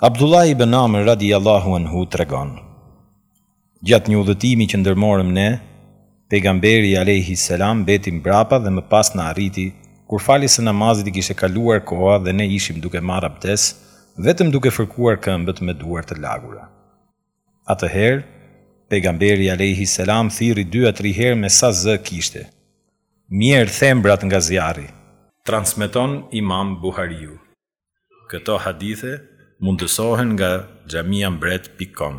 Abdullah ibn Amr radijallahu anhu tregon, Gjatë një udhëtimi që ndërmorëm ne, Pejgamberi alejhi selam mbeti mbrapa dhe më pas na arriti, kur faljes së namazit i kishte kaluar koha dhe ne ishim duke marrë abdes, vetëm duke fërkuar këmbët me duar të lagura. Atëherë, Pejgamberi alejhi selam thirri dy a tri herë me sa zë kishte, Mjerë thembrat nga zjarri! Transmeton Imam Buhariu. Këto hadithe mundësohen nga Xhamia Mbret pikë com.